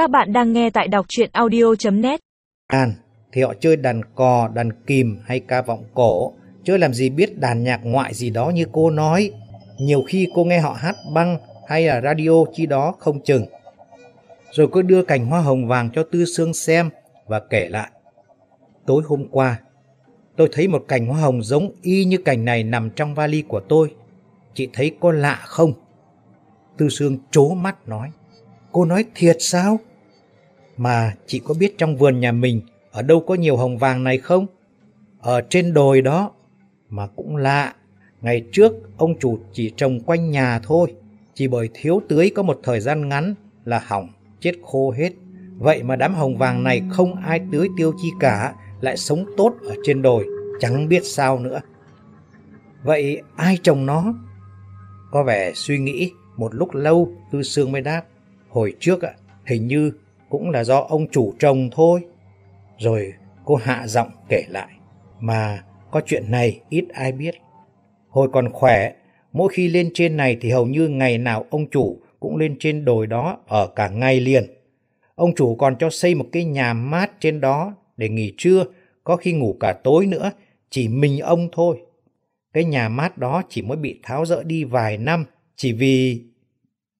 Các bạn đang nghe tại đọc chuyện audio.net Đàn thì họ chơi đàn cò, đàn kìm hay ca vọng cổ. Chơi làm gì biết đàn nhạc ngoại gì đó như cô nói. Nhiều khi cô nghe họ hát băng hay là radio chi đó không chừng. Rồi cô đưa cành hoa hồng vàng cho Tư Sương xem và kể lại. Tối hôm qua, tôi thấy một cành hoa hồng giống y như cành này nằm trong vali của tôi. Chị thấy có lạ không? Tư Sương chố mắt nói. Cô nói thiệt sao? Mà chị có biết trong vườn nhà mình ở đâu có nhiều hồng vàng này không? Ở trên đồi đó. Mà cũng lạ. Ngày trước ông chủ chỉ trồng quanh nhà thôi. Chỉ bởi thiếu tưới có một thời gian ngắn là hỏng, chết khô hết. Vậy mà đám hồng vàng này không ai tưới tiêu chi cả, lại sống tốt ở trên đồi, chẳng biết sao nữa. Vậy ai trồng nó? Có vẻ suy nghĩ một lúc lâu Tư Sương mới đáp. Hồi trước ạ, hình như cũng là do ông chủ trồng thôi. Rồi cô hạ giọng kể lại. Mà có chuyện này ít ai biết. Hồi còn khỏe, mỗi khi lên trên này thì hầu như ngày nào ông chủ cũng lên trên đồi đó ở cả ngày liền. Ông chủ còn cho xây một cái nhà mát trên đó để nghỉ trưa, có khi ngủ cả tối nữa, chỉ mình ông thôi. Cái nhà mát đó chỉ mới bị tháo rỡ đi vài năm, chỉ vì...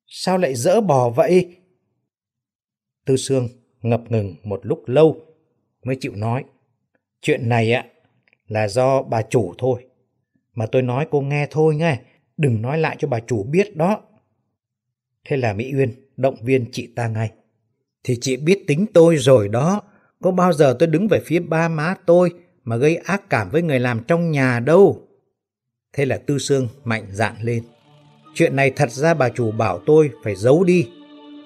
Sao lại dỡ bỏ vậy? Tư Sương ngập ngừng một lúc lâu mới chịu nói. Chuyện này ạ là do bà chủ thôi. Mà tôi nói cô nghe thôi nghe, đừng nói lại cho bà chủ biết đó. Thế là Mỹ Uyên động viên chị ta ngay. Thì chị biết tính tôi rồi đó, có bao giờ tôi đứng về phía ba má tôi mà gây ác cảm với người làm trong nhà đâu. Thế là Tư Sương mạnh dạn lên. Chuyện này thật ra bà chủ bảo tôi phải giấu đi,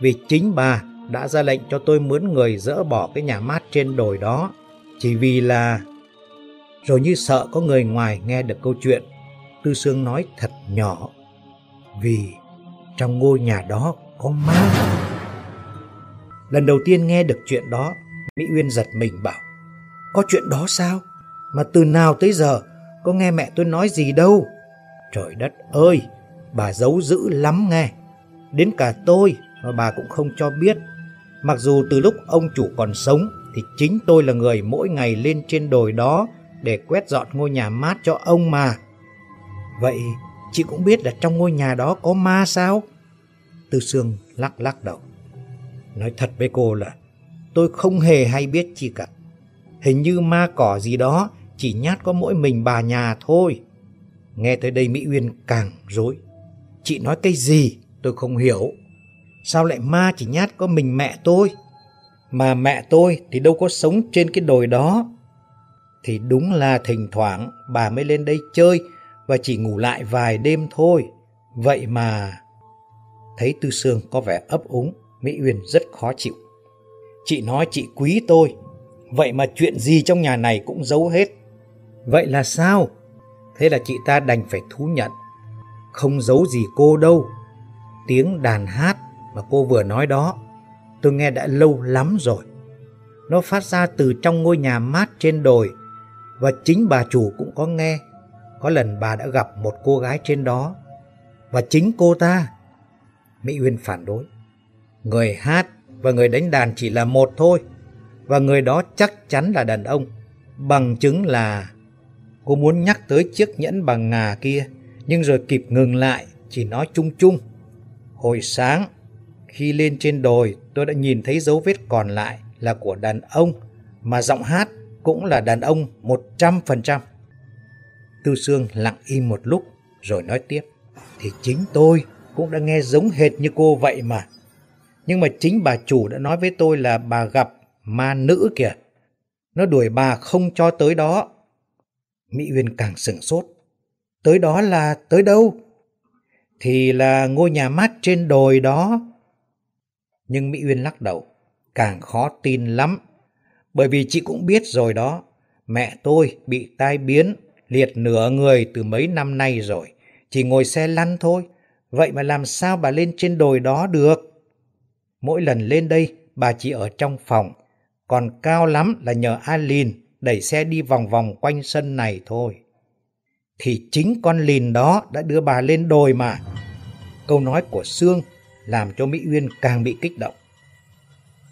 vì chính bà đã ra lệnh cho tôi mướn người dỡ bỏ cái nhà mát trên đồi đó, chỉ vì là... Rồi như sợ có người ngoài nghe được câu chuyện, Tư Sương nói thật nhỏ, vì trong ngôi nhà đó có ma. Lần đầu tiên nghe được chuyện đó, Mỹ Uyên giật mình bảo, có chuyện đó sao? Mà từ nào tới giờ có nghe mẹ tôi nói gì đâu. Trời đất ơi, bà giấu dữ lắm nghe. Đến cả tôi mà bà cũng không cho biết. Mặc dù từ lúc ông chủ còn sống thì chính tôi là người mỗi ngày lên trên đồi đó để quét dọn ngôi nhà mát cho ông mà. Vậy chị cũng biết là trong ngôi nhà đó có ma sao? Tư Sương lắc lắc đầu. Nói thật với cô là tôi không hề hay biết chi cả. Hình như ma cỏ gì đó chỉ nhát có mỗi mình bà nhà thôi. Nghe tới đây Mỹ Uyên càng rối. Chị nói cái gì tôi không hiểu. Sao lại ma chỉ nhát có mình mẹ tôi? Mà mẹ tôi thì đâu có sống trên cái đồi đó. Thì đúng là thỉnh thoảng bà mới lên đây chơi và chỉ ngủ lại vài đêm thôi. Vậy mà... Thấy Tư Sương có vẻ ấp úng, Mỹ Uyên rất khó chịu. Chị nói chị quý tôi, vậy mà chuyện gì trong nhà này cũng giấu hết. Vậy là sao? Thế là chị ta đành phải thú nhận. Không giấu gì cô đâu. Tiếng đàn hát mà cô vừa nói đó, tôi nghe đã lâu lắm rồi. Nó phát ra từ trong ngôi nhà mát trên đồi và chính bà chủ cũng có nghe. Có lần bà đã gặp một cô gái trên đó và chính cô ta. Mỹ Uyên phản đối. Người hát và người đánh đàn chỉ là một thôi và người đó chắc chắn là đàn ông. Bằng chứng là cô muốn nhắc tới chiếc nhẫn bằng ngà kia nhưng rồi kịp ngừng lại chỉ nói chung chung. Hồi sáng khi lên trên đồi, tôi đã nhìn thấy dấu vết còn lại là của đàn ông, mà giọng hát cũng là đàn ông 100%. Tư Sương lặng im một lúc rồi nói tiếp. Thì chính tôi cũng đã nghe giống hệt như cô vậy mà. Nhưng mà chính bà chủ đã nói với tôi là bà gặp ma nữ kìa. Nó đuổi bà không cho tới đó. Mỹ Uyên càng sửng sốt. Tới đó là tới đâu? Thì là ngôi nhà mát trên đồi đó. Nhưng Mỹ Uyên lắc đầu. Càng khó tin lắm. Bởi vì chị cũng biết rồi đó. Mẹ tôi bị tai biến, liệt nửa người từ mấy năm nay rồi. Chỉ ngồi xe lăn thôi. Vậy mà làm sao bà lên trên đồi đó được? Mỗi lần lên đây, bà chỉ ở trong phòng, còn cao lắm là nhờ Alin đẩy xe đi vòng vòng quanh sân này thôi. Thì chính con lìn đó đã đưa bà lên đồi mà. Câu nói của Sương làm cho Mỹ Uyên càng bị kích động.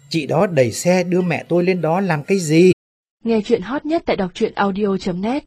Chị đó đẩy xe đưa mẹ tôi lên đó làm cái gì? Nghe chuyện hot nhất tại đọc truyện audio.net